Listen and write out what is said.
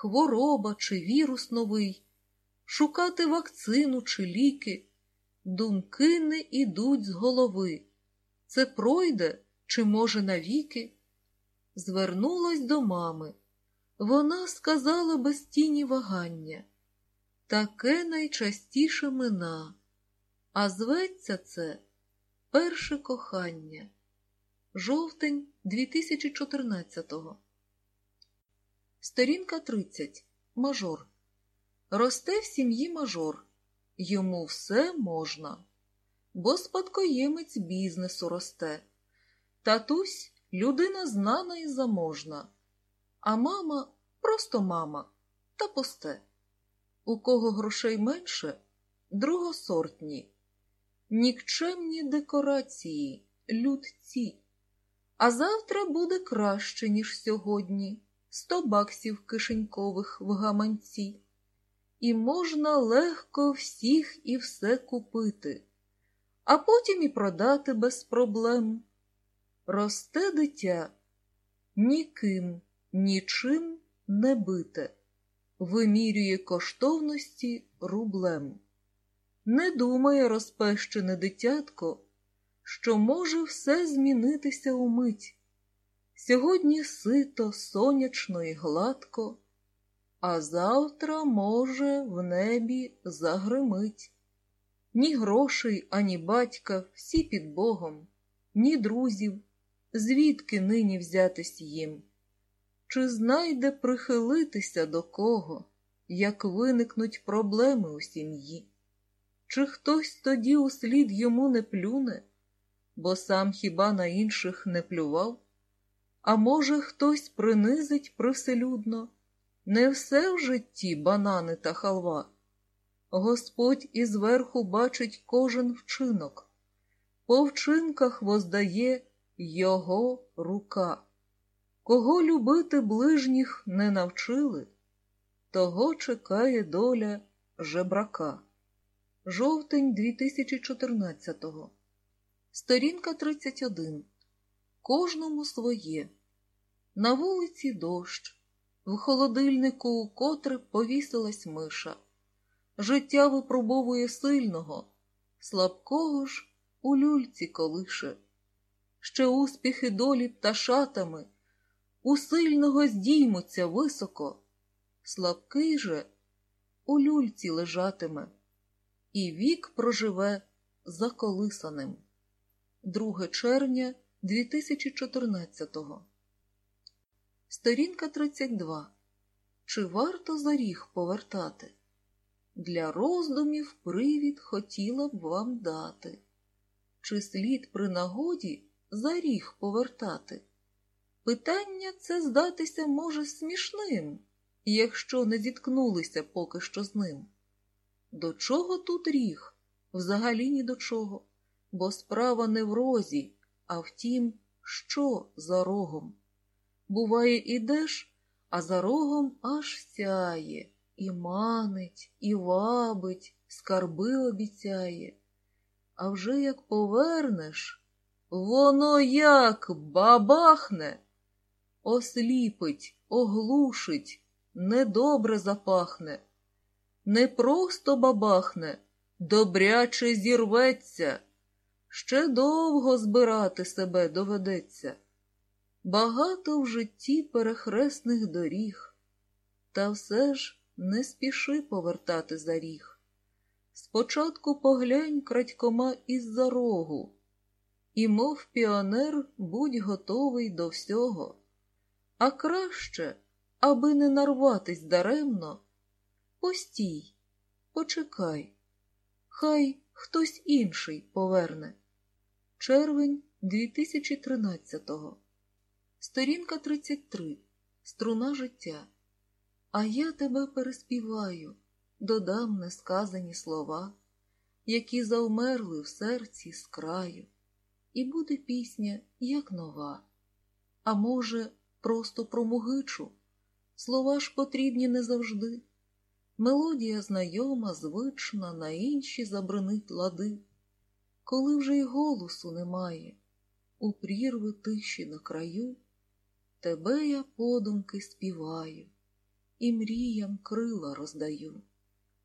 хвороба чи вірус новий, шукати вакцину чи ліки. Думки не ідуть з голови. Це пройде, чи, може, навіки? Звернулась до мами. Вона сказала без тіні вагання. Таке найчастіше мина, а зветься це перше кохання. Жовтень 2014-го. Сторінка 30. Мажор. Росте в сім'ї мажор. Йому все можна, бо спадкоємець бізнесу росте. Татусь людина знана і заможна, а мама просто мама та пусте. У кого грошей менше другосортні, нікчемні декорації, людці. А завтра буде краще, ніж сьогодні, сто баксів кишенькових в гаманці. І можна легко всіх і все купити, а потім і продати без проблем. Росте дитя ніким, нічим не бите, вимірює коштовності рублем. Не думає розпещене дитятко, що може все змінитися умить. Сьогодні сито, сонячно і гладко, а завтра, може, в небі загримить. Ні грошей, ані батька, всі під Богом, ні друзів, звідки нині взятись їм? Чи знайде прихилитися до кого, як виникнуть проблеми у сім'ї? Чи хтось тоді услід йому не плюне, бо сам хіба на інших не плював? А може, хтось принизить привселюдно? Не все в житті банани та халва. Господь із верху бачить кожен вчинок, по вчинках воздає Його рука. Кого любити ближніх не навчили, того чекає доля жебрака. Жовтень 2014-го. Сторінка 31. Кожному своє. На вулиці дощ. В холодильнику укотре повісилась миша. Життя випробовує сильного, слабкого ж у люльці колише. Ще успіхи долі пташатами у сильного здіймуться високо, слабкий же у люльці лежатиме, і вік проживе заколисаним. 2 червня 2014-го. Сторінка 32. Чи варто за ріг повертати? Для роздумів привід хотіла б вам дати. Чи слід при нагоді за ріг повертати? Питання це здатися може смішним, якщо не зіткнулися поки що з ним. До чого тут ріг? Взагалі ні до чого, бо справа не в розі, а в тім, що за рогом. Буває, ідеш, а за рогом аж сяє, і манить, і вабить, скарби обіцяє. А вже як повернеш, воно як бабахне, осліпить, оглушить, недобре запахне. Не просто бабахне, добряче зірветься, ще довго збирати себе доведеться. Багато в житті перехресних доріг, та все ж не спіши повертати за ріг. Спочатку поглянь крадькома із-за рогу, і, мов піонер, будь готовий до всього. А краще, аби не нарватись даремно, постій, почекай, хай хтось інший поверне. Червень 2013-го Сторінка 33. Струна життя. А я тебе переспіваю, додам несказані слова, які завмерли в серці з краю, і буде пісня, як нова. А може, просто про мугичу, слова ж потрібні не завжди. Мелодія знайома, звична, на інші забронить лади, коли вже й голосу немає, у прірви тиші на краю. Тебе я подумки співаю, і мріям крила роздаю.